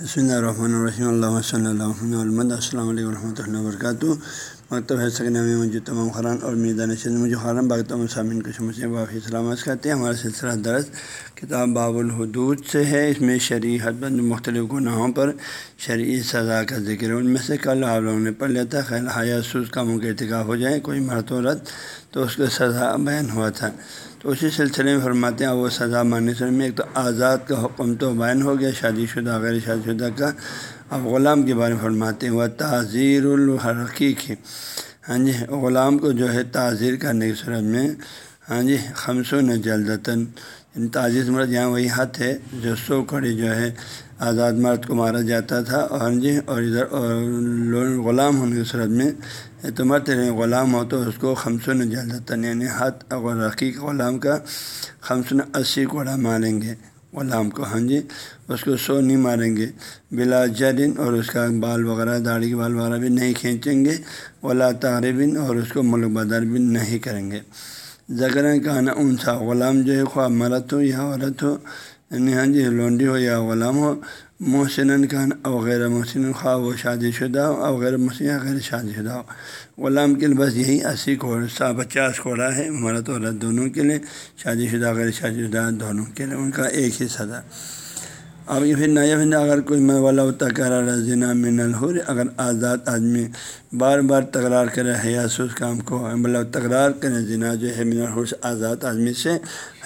بسم اللہ الرحمن الرحیم اللہ صلی اللہ علیہ السلام علیکم ورحمۃ اللہ وبرکاتہ مکتب ہے سکن میں موجود تمام خران اور میدان شد مجھے خران باغ تمام سامعین کو مجھے واقعی سلامت کرتے ہیں ہمارا سلسلہ درس کتاب باب الحدود سے ہے اس میں شرعی حد بند مختلف گناہوں پر شرعی سزا کا ذکر ہے ان میں سے کل آپ لوگوں نے پڑھ لیتا خیال حیا سوز کاموں کے ارتکاب ہو جائے کوئی مرت عورت تو اس کو سزا بیان ہوا تھا تو اسی سلسلے میں فرماتے ہیں، وہ سزا ماننے سے میں ایک تو آزاد کا حکم تو بیان ہو گیا، شادی شدہ، غیر شادی شدہ کا۔ اب غلام کے بارے میں فرماتے ہیں، وہ تعزیر کی ہاں جی غلام کو جو ہے تعزیر کرنے کی صورت میں ہاں جی خمسون جلدتاً یعنی تعزیر مرد یہاں وہی حد ہے جو سو کڑی جو ہے آزاد مرد کو مارا جاتا تھا، اور ہاں جی اور ادھر غلام ہونے کی صورت میں۔ تو مرد یعنی غلام ہو تو اس کو خمسن جلدتاً یعنی حد اور رقیق غلام کا خمسن اسی کوڑا ماریں گے، غلام کو ہاں جی۔ اس کو سو نہیں ماریں گے۔ بلا جرن اور اس کا بال وغیرہ، داڑھی کے بال وغیرہ بھی نہیں کھینچیں گے۔ ولا طاربن اور اس کو ملک بدر بھی نہیں کریں گے۔ زکر کا نا اونسا غلام جو ہے، خواہ مرد ہو یا عورت ہو یعنی ہاں جی لونڈی ہو یا غلام ہو محسن خان او غیر محسن خواہ وہ شادی شدہ ہو، او غیر محسن یا غیر شادی شدہ ہو۔ غلام کے لیے بس یہی اسی کوڑ سا پچاس کوڑا ہے، مرد عورت دونوں کے لیے، شادی شدہ، غیر شادی شدہ دونوں کے لیے، ان کا ایک ہی تھا۔ اب یہ پھر نیا پھر اگر کوئی میں والا تکرار زنا من الحر اگر آزاد آدمی بار بار تکرار کرے حیاسوس کام کو مطلب تکرار کریں زنا جو ہے من الحر آزاد آدمی سے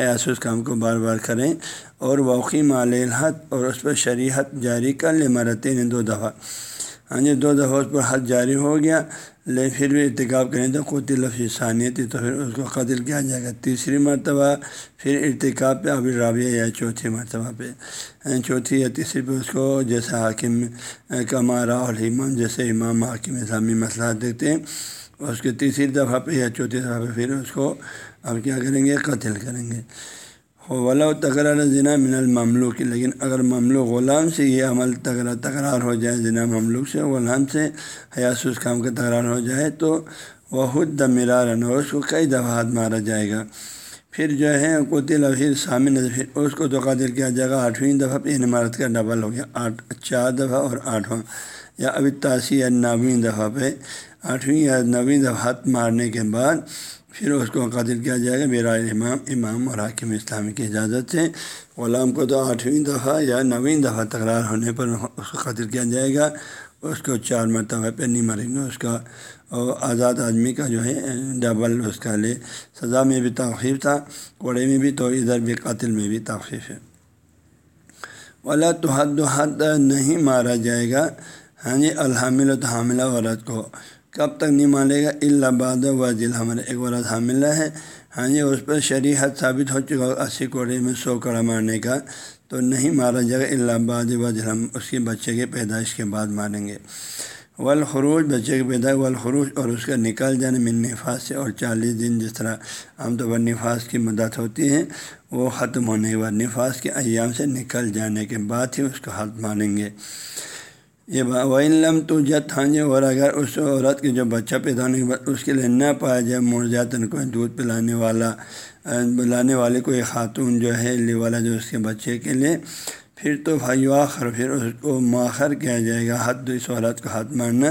حیاسوس کام کو بار بار کریں اور واقعی مال الحت اور اس پر شریحت جاری کر لے، مرتین دو دفعہ۔ ہاں جی دو دفعہ اس پر حد جاری ہو گیا، لیکن پھر بھی ارتکاب کریں تو قوتی لفظ ثانیہ تھی، تو پھر اس کو قتل کیا جائے گا۔ تیسری مرتبہ پھر ارتکاب پہ ابھی رابعہ یا چوتھی مرتبہ پہ ہاں، چوتھی یا تیسری پہ اس کو جیسے حاکم کمارا اور امام، جیسے امام حاکم اسلامی مسئلہ دیکھتے ہیں، اس کے تیسری دفعہ پہ یا چوتھی دفعہ پہ پھر اس کو اب کیا کریں گے؟ قتل کریں گے۔ ولا تکرار ذنا من المملوک، لیکن اگر مملوک غلام سے یہ عمل تکرار تکرار ہو جائے ذنا مملوک سے، غلام سے حیاس اس کام کا تکرار ہو جائے، تو وہ خود دمرار اور اس کو کئی دفعات مارا جائے گا۔ پھر جو ہے قطل پھر سامن پھر اس کو تو قادر کیا جائے گا۔ آٹھویں دفعہ پہ عمارت کا ڈبل ہو گیا۔ آٹھ چار دفعہ اور آٹھواں۔ یا ابھی تاسی یا نویں دفعہ پہ آٹھویں یا نویں دفعہ ہاتھ مارنے کے بعد پھر اس کو قتل کیا جائے گا، میرا امام امام اور حاکم اسلامی کی اجازت سے۔ غلام کو تو آٹھویں دفعہ یا نویں دفعہ تکرار ہونے پر اس کو قتل کیا جائے گا۔ اس کو چار مرتبہ پہ نہیں مریں گے۔ اس کا آزاد آدمی کا جو ہے، ڈبل اس کا لے۔ سزا میں بھی تخفیف تھا، کوڑے میں بھی تو ادھر بھی، قاتل میں بھی تخفیف ہے۔ ولا تو حد و حد نہیں مارا جائے گا۔ ہاں جی الحامل و حاملہ عورت کو۔ کب تک نہیں مانے گا؟ اللہ و ضلع ہمارے ایک عورت حاملہ ہے۔ ہاں جی اس پر شریحت ثابت ہو چکا اسی کوڑے میں سو کڑا مارنے کا۔ تو نہیں مارا جائے گا اللہ آباد و ہم اس کے بچے کے پیدائش کے بعد ماریں گے۔ والخروج، بچے کے پیدا والخروج اور اس کا نکل جانے میں نفاذ سے اور چالیس دن جس طرح عام طور پر نفاذ کی مدت ہوتی ہے، وہ ختم ہونے کے بعد نفاذ کے ایام سے نکل جانے کے بعد ہی اس کو حد مانیں گے۔ یہ لم تو جت ہاں جی اور اگر اس عورت کے جو بچہ پیدا ہونے کے بعد اس کے لیے نہ پایا جائے مرجاتن کوئی دودھ پلانے والا بلانے والے کوئی خاتون جو ہے لی والا جو اس کے بچے کے لیے، پھر تو بھائی آخر، پھر اس کو مؤخر کیا جائے گا، حد اس عورت کو ہاتھ مارنا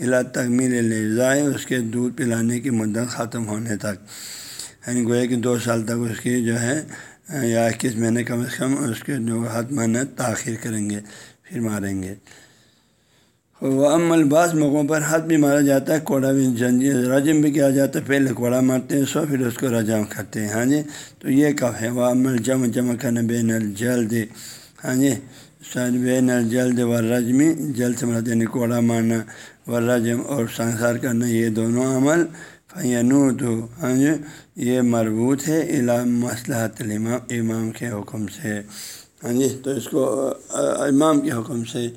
الا تکمیل لے جائے اس کے دودھ پلانے کی مدت ختم ہونے تک۔ یعنی گویا کہ دو سال تک اس کی جو ہے یا اکیس مہینے کم از کم اس کے جو ہاتھ مارنا تاخیر کریں گے، پھر ماریں گے۔ وہ عمل بعض موقعوں پر ہاتھ بھی مارا جاتا ہے، کوڑا بھی رجم بھی کیا جاتا ہے پہلے کوڑا مارتے ہیں، سو پھر اس کو رجم کرتے ہیں ہاں جی؟ تو یہ کب ہے؟ وہ عمل جمع جمع کرنا بین الجلد ہاں جی؟ سر بین الجلد و رجمی جلد سے مرتے یعنی کوڑا مارنا و رجم اور سنسار کرنا، یہ دونوں عمل فینو تو ہاں جی؟ یہ مربوط ہے علام مسلحت الامام، امام کے حکم سے ہاں جی؟ تو اس کو امام کے حکم سے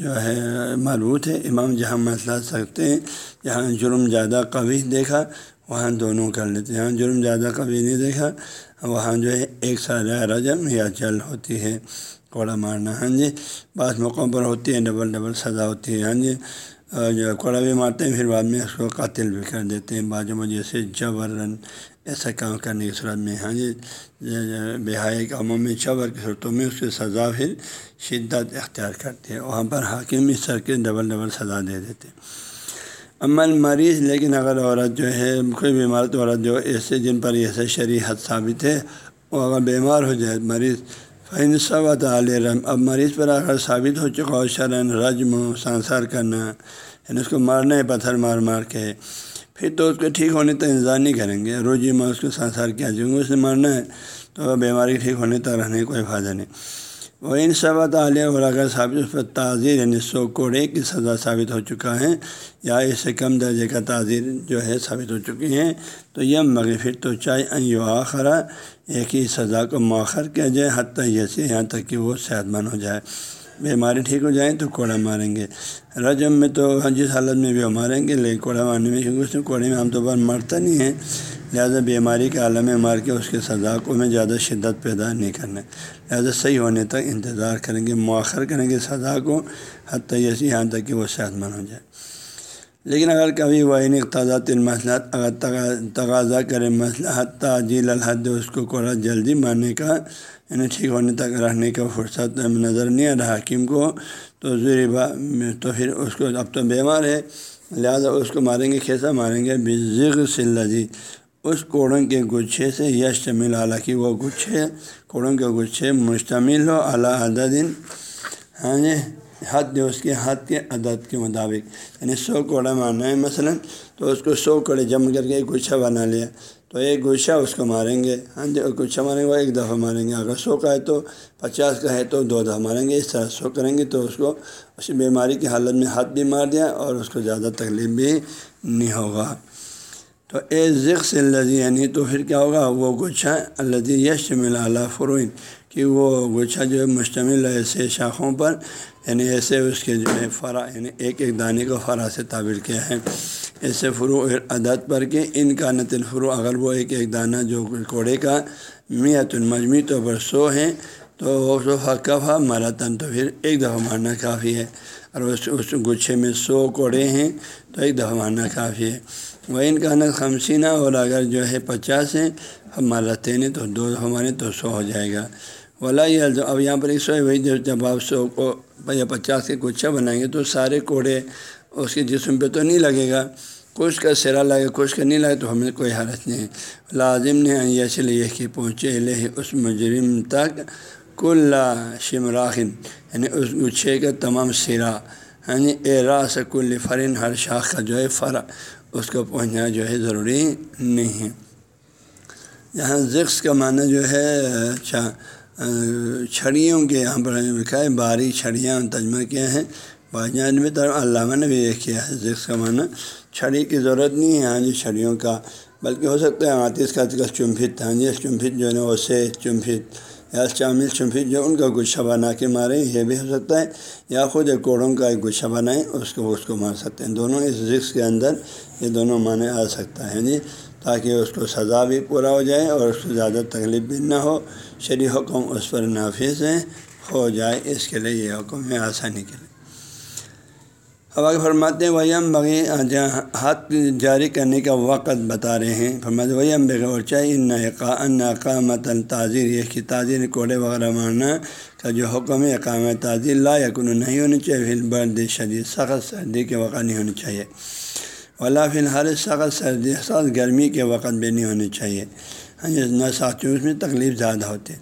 جو ہے مربوط ہے۔ امام جہاں مسئلہ سکتے ہیں، جہاں جرم زیادہ قوی دیکھا، وہاں دونوں کر لیتے ہیں۔ جہاں جرم زیادہ قوی نہیں دیکھا، وہاں جو ہے ایک سال رجم یا جل ہوتی ہے، کوڑا مارنا۔ ہاں جی بعض موقعوں پر ہوتی ہے، ڈبل ڈبل سزا ہوتی ہے۔ ہاں جی جو کوڑا بھی مارتے ہیں، پھر بعد میں اس کو قاتل بھی کر دیتے ہیں۔ بعض وجہ سے جبرن ایسا کام کرنے کی صورت میں ہاں جی بہائی کاموں میں چبر کی صورتوں میں اس کی سزا پھر شدت اختیار کرتے ہیں، وہاں پر حاکم اس سر کے ڈبل ڈبل سزا دے دیتے عمل مریض لیکن اگر عورت جو ہے، کوئی بیمار تو عورت جو ایسے جن پر ایسے شرعی حد ثابت ہے، وہ اگر بیمار ہو جائے، مریض فین صب رحم اب مریض پر اگر ثابت ہو چکا ہو شرن، رجم و سانسار کرنا یعنی اس کو مارنا ہے پتھر مار مار کے پھر تو اس کو ٹھیک ہونے تک انتظار نہیں کریں گے۔ روزی میں اس کو سانسار کیا چونکہ اس نے مارنا ہے تو بیماری ٹھیک ہونے تک رہنے کا کوئی فائدہ نہیں۔ وہ ان سب عالیہ اور اگر ثابت اس پر تعزیر یعنی سو کوڑے کی سزا ثابت ہو چکا ہے یا اس سے کم درجے کا تعزیر جو ہے ثابت ہو چکی ہیں تو یہ مگر پھر تو چاہے یو آخرا ایک ہی سزا کو مؤخر کیا جائے، حتیٰ یسی یہاں تک کہ وہ صحت مند ہو جائے۔ بیماری ٹھیک ہو جائیں تو کوڑا ماریں گے۔ رجم میں تو جس حالت میں بھی وہ ماریں گے، لیکن کوڑا مارنے میں کیونکہ اس میں کوڑے میں عام طور پر مرتا نہیں ہے، لہٰذا بیماری کے عالم میں مار کے اس کے سزا کو میں زیادہ شدت پیدا نہیں کرنا۔ لہٰذا صحیح ہونے تک انتظار کریں گے، مؤخر کریں گے سزا کو، حتیٰ یسی یہاں تک کہ وہ صحت مند ہو جائے۔ لیکن اگر کبھی وہ اقتضاط المسلات اگر تقاضا کرے مسئلہ حتیٰ جیل الحد، اس کو کوڑا جلدی مارنے کا یعنی ٹھیک ہونے تک رہنے کا فرصت نظر نہیں آ رہا۔ حکیم کو تو ضروری تو پھر اس کو اب تو بیمار ہے، لہٰذا اس کو ماریں گے، کیسا ماریں گے؟ بزغ سلجی اس کوڑوں کے گچھے سے یش مل حالانکہ وہ گچھے کوڑوں کے گچھے مشتمل ہو اعلیٰ عددن ہاں جی حد اس کے حد کے عدد کے مطابق۔ یعنی سو کوڑا مارنا ہے مثلاً تو اس کو سو کوڑے جم کر کے گچھا بنا لیا۔ تو ایک گچھا اس کو ماریں گے ہاں جی گچھا ماریں گے، وہ ایک دفعہ ماریں گے۔ اگر سو کا ہے تو پچاس کا ہے تو دو دفعہ ماریں گے، اس طرح سو کریں گے تو اس کو اس بیماری کی حالت میں ہاتھ بھی مار دیا اور اس کو زیادہ تکلیف بھی نہیں ہوگا۔ تو اے ذکس الزی یعنی تو پھر کیا ہوگا؟ وہ گچھا الزی یش مل اعلیٰ فروئن کہ وہ گچھا جو ہے مشتمل ہے ایسے شاخوں پر یعنی ایسے اس کے جو ہے فرا یعنی ایک ایک دانے کو فرا سے تعبیر کیا ہے۔ ایسے فرو عدد پر کہ ان کا نت الفرو، اگر وہ ایک ایک دانہ جو کوڑے کا میت المجمی طور پر سو ہیں تو وہ سو حقفہ مرتن تو پھر ایک دفعہ مارنا کافی ہے۔ اور اس اس گچھے میں سو کوڑے ہیں، تو ایک دفعہ مارنا کافی ہے۔ وہ ان کا نت خمسینہ اور اگر جو ہے پچاس ہیں، ہم مارتے تو دو دفعہ ماریں تو سو ہو جائے گا۔ ولا یہ اب یہاں پر ایک سو وہی جب آپ سو کو یا پچاس کے گچھا بنائیں گے تو سارے کوڑے اس کے جسم پہ تو نہیں لگے گا۔ کچھ کا سرا لگے، کچھ کا نہیں لگے، تو ہمیں کوئی حالت نہیں۔ ہے لازم نے یہ لیے کہ پہنچے لے اس مجرم تک کل شمراخن یعنی اس گچھے کا تمام سرا یعنی اے راس کل فرن، ہر شاخ کا جو ہے فرا، اس کو پہنچنا جو ہے ضروری نہیں۔ ہے یہاں ذکس کا معنی جو ہے اچھا چھڑیوں کے یہاں پر لکھا ہے، باری چھڑیاں تجمہ کیا ہیں۔ باجان میں طرف علامہ نے بھی یہ کیا ہے۔ ذکس کا معنی چھڑی کی ضرورت نہیں ہے ہاں جی چھڑیوں کا۔ بلکہ ہو سکتا ہے آتیش کا چمپت ہاں جی چمپت جو ہے نا اسے چمپت یا شامل چمپت جو ان کا گچھا بنا کے ماریں، یہ بھی ہو سکتا ہے۔ یا خود ایک کوڑوں کا ایک گچھا بنائیں اس کو اس کو مار سکتے ہیں۔ دونوں اس رکس کے اندر یہ دونوں معنی آ سکتا ہے ہاں جی تاکہ اس کو سزا بھی پورا ہو جائے اور اس کو زیادہ تکلیف بھی نہ ہو۔ شریح حکم اس پر نافذ ہے ہو جائے اس کے لیے یہ حکم ہے، آسانی کے لیے۔ اب آگے فرماتے ہیں وہی بغی ہاتھ جاری کرنے کا وقت بتا رہے ہیں۔ فرماتے وہی ہم بغیر چاہیے ان اقامت التاظر یہ کہ تاجر کوڑے وغیرہ مارنا کا جو حکم ہے اقام تاجر لا یقن نہیں ہونی چاہیے پھر برد شدید، سخت سردی کے وقت نہیں ہونی چاہیے۔ ولا فی الحال سخت سردی، سخت گرمی کے وقت بھی نہیں ہونی چاہیے۔ نہ ساتھیوں اس میں تکلیف زیادہ ہوتے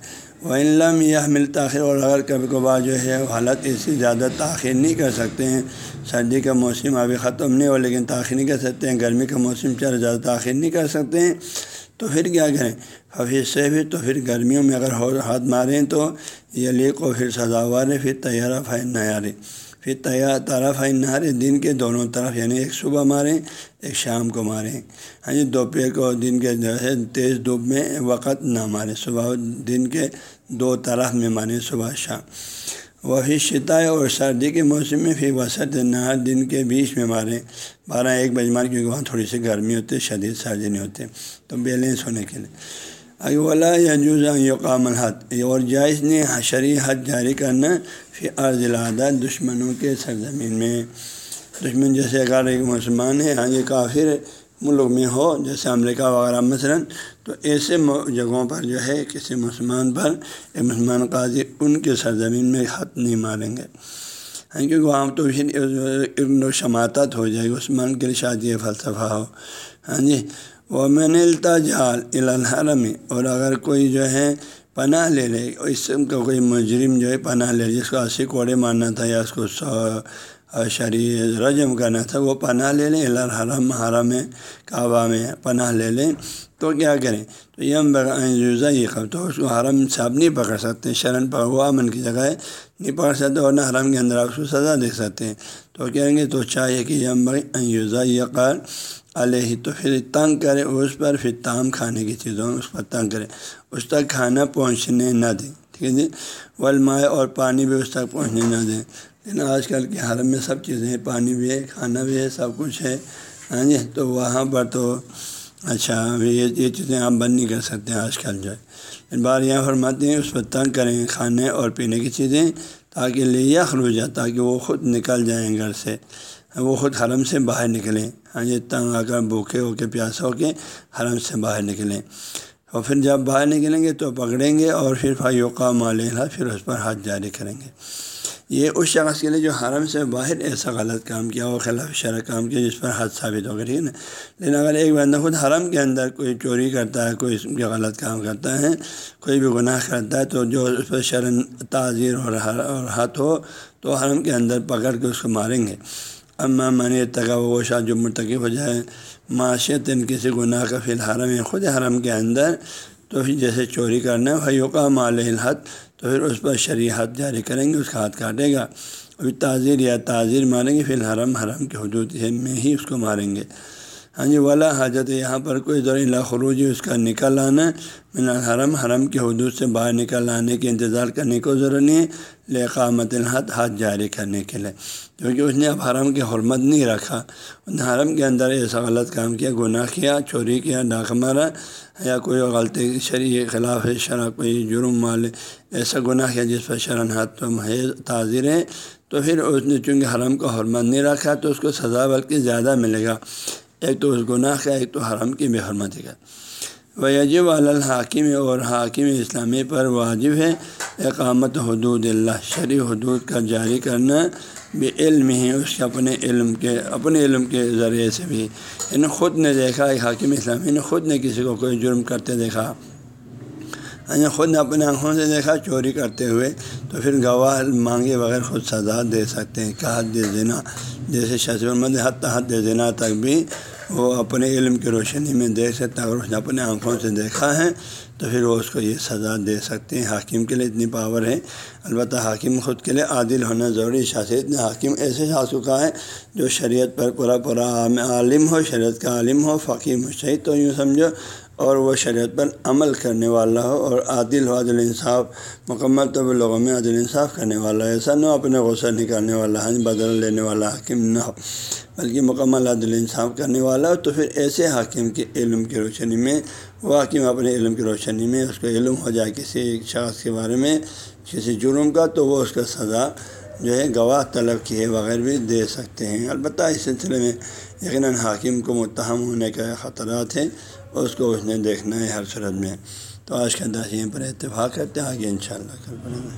وہ علم یہ مل تاخیر اور اگر کبھی کبھار جو ہے حالت اس سے زیادہ تاخیر نہیں کر سکتے ہیں۔ سردی کا موسم ابھی ختم نہیں ہو لیکن تاخیر نہیں کر سکتے ہیں۔ گرمی کا موسم چل زیادہ تاخیر نہیں کر سکتے ہیں۔ تو پھر کیا کریں؟ حفیظ سے بھی تو پھر گرمیوں میں اگر ہاتھ ماریں تو یہ لے کو پھر سزاوار پھر تیارہ فائن نیارے پھر تیار طرف ہے نہارے دن کے دونوں طرف یعنی ایک صبح ماریں، ایک شام کو ماریں۔ ہاں جی دوپہر کو دن کے جو ہے، تیز دھوپ میں وقت نہ ماریں، صبح دن کے دو طرف میں ماریں، صبح شام۔ وہی شتائے اور سردی کے موسم میں پھر وسط نہار دن کے بیچ میں ماریں۔ بارہ ایک بجے مار، کیونکہ وہاں تھوڑی سی گرمی ہوتی ہے، شدید سردی نہیں ہوتے تو بیلنس ہونے کے لیے۔ اگولا یا جوزا یقام الحد اور جائز نے حشری حد جاری کرنا پھر عرض العادت دشمنوں کے سرزمین میں۔ دشمن جیسے اگر ایک مسلمان ہے ہاں یہ کافر ملک میں ہو، جیسے امریکہ وغیرہ مثلاً، تو ایسے جگہوں پر جو ہے، کسی مسلمان پر ایک مسلمان قاضی ان کے سرزمین میں حد نہیں ماریں گے۔ ہاں کیونکہ وہاں تو پھر شماعت ہو جائے گی، عثمان کے لیے شادی فلسفہ ہو۔ ہاں جی وہ میں التجال الحرم اور اگر کوئی جو ہے پناہ لے لے، اس کا کوئی مجرم جو ہے پناہ لے جس کو اسی کوڑے مارنا تھا یا اس کو شریع رجم کرنا تھا، وہ پناہ لے لیں الحرم، حرم کعبہ میں پناہ لے لیں تو کیا کریں؟ تو یم بغیرہ یہ کب تو اس کو حرم سے آپ نہیں پکڑ سکتے، شرن پر وہ امن کی جگہ ہے، نہیں پکڑ سکتے اور نہ حرم کے اندر آپ اس کو سزا دے سکتے۔ ہیں تو کہیں گے تو چاہیے کہ یم بغیرہ یہ کر علیہ تو پھر تنگ کرے، اس پر پھر تام کھانے کی چیزوں اس پر تنگ کرے۔ اس تک کھانا پہنچنے نہ دیں ٹھیک ہے جی؟ ولمائے اور پانی بھی اس تک پہنچنے نہ دیں لیکن آج کل کے حرم میں سب چیزیں ہیں، پانی بھی ہے، کھانا بھی ہے، سب کچھ ہے۔ ہاں جی؟ تو وہاں پر تو اچھا یہ یہ چیزیں آپ بند نہیں کر سکتے آج کل جو ہے۔ بار یہاں فرماتے ہیں، اس پر تنگ کریں کھانے اور پینے کی چیزیں تاکہ لیا خروجہ تاکہ وہ خود نکل جائیں گھر سے۔ وہ خود حرم سے باہر نکلیں۔ ہاں جی تنگ آ کر بھوکے ہو کے پیاسا ہو کے حرم سے باہر نکلیں۔ اور پھر جب باہر نکلیں گے تو پکڑیں گے اور پھر فیوقا مالیہ پھر اس پر ہاتھ جاری کریں گے۔ یہ اس شخص کے لیے جو حرم سے باہر ایسا غلط کام کیا، وہ خلاف شرح کام کیا، جس پر حد ثابت ہوگا ٹھیک ہے نا؟ لیکن اگر ایک بندہ خود حرم کے اندر کوئی چوری کرتا ہے، کوئی کے غلط کام کرتا ہے، کوئی بھی گناہ کرتا ہے، تو جو اس پر شرن تعزیر اور حد ہو، تو حرم کے اندر پکڑ کے اس کو ماریں گے۔ اما من تگا وہ شاہ جو مرتکب ہو جائے معاشیت کسی گناہ کا فی الحرم ہے خود حرم کے اندر، تو پھر جیسے چوری کرنا ہے بھائی مال الحد، تو پھر اس پر شریحت جاری کریں گے، اس کا ہاتھ کاٹے گا۔ ابھی تعزیر یا تعزیر ماریں گے، فی الحرم حرم کے حدود میں ہی اس کو ماریں گے۔ ہاں جی والا حاجت یہاں پر کوئی ذرا خروجی اس کا نکل آنا من الحرم، حرم کے حدود سے باہر نکل آنے کے انتظار کرنے کو ضرورت نہیں ہے لقامت الحد ہاتھ جاری کرنے کے لیے۔ کیونکہ اس نے اب حرم کی حرمت نہیں رکھا۔ ان حرم کے اندر ایسا غلط کام کیا، گناہ کیا، چوری کیا، ڈاک مارا، یا کوئی غلطی شرع کے خلاف ہے شرح کوئی جرم، مال ایسا گناہ کیا جس پر شرن ہاتھ تو محض تعزیر ہے۔ تو پھر اس نے چونکہ حرم کو حرمت نہیں رکھا، تو اس کو سزا بلکہ زیادہ ملے گا۔ ایک تو اس گناہ کا، ایک تو حرم کی بے حرمتی کا۔ وجب الحاکم، اور حاکم اسلامی پر واجب ہے اقامت حدود اللہ، شرع حدود کا جاری کرنا بے علم ہی، اس کے اپنے علم کے، اپنے علم کے ذریعے سے بھی۔ یعنی خود نے دیکھا، ایک حاکم اسلامی نے خود نے کسی کو کوئی جرم کرتے دیکھا۔ یعنی خود نے اپنے آنکھوں سے دیکھا، چوری کرتے ہوئے، تو پھر گواہ مانگے بغیر خود سزا دے سکتے ہیں۔ کہ حد دینا جیسے ششر مند حد حد دینا تک بھی وہ اپنے علم کی روشنی میں دیکھ سکتا ہے، اگر اس نے اپنے آنکھوں سے دیکھا ہے، تو پھر وہ اس کو یہ سزا دے سکتے ہیں۔ حاکم کے لیے اتنی پاور ہے۔ البتہ حاکم خود کے لیے عادل ہونا ضروری شاست نے حاکم ایسے شاخ کا ہے جو شریعت پر پورا پورا عالم ہو، شریعت کا عالم ہو فقی مشہد تو یوں سمجھو، اور وہ شریعت پر عمل کرنے والا ہو اور عادل ہو، عادل انصاف، مکمل طب لوگوں میں عادل انصاف کرنے والا ہو۔ ایسا نہ ہو، اپنے غصہ نکالنے والا ہے بدل لینے والا حاکم نہ ہو۔ بلکہ مکمل عادل انصاف کرنے والا ہو تو پھر ایسے حاکم کے علم کی روشنی میں، وہ حاکم اپنے علم کی روشنی میں اس کو علم ہو جائے کسی ایک شخص کے بارے میں کسی جرم کا تو وہ اس کا سزا جو ہے گواہ طلب کیے بغیر بھی دے سکتے ہیں۔ البتہ اس سلسلے میں یقیناً حاکم کو متہم ہونے کا خطرات ہیں، اس کو اس نے دیکھنا ہے ہر صورت میں۔ تو آج کا دس یہیں پر اتفاق کرتے ہیں، آگے ان شاء اللہ کل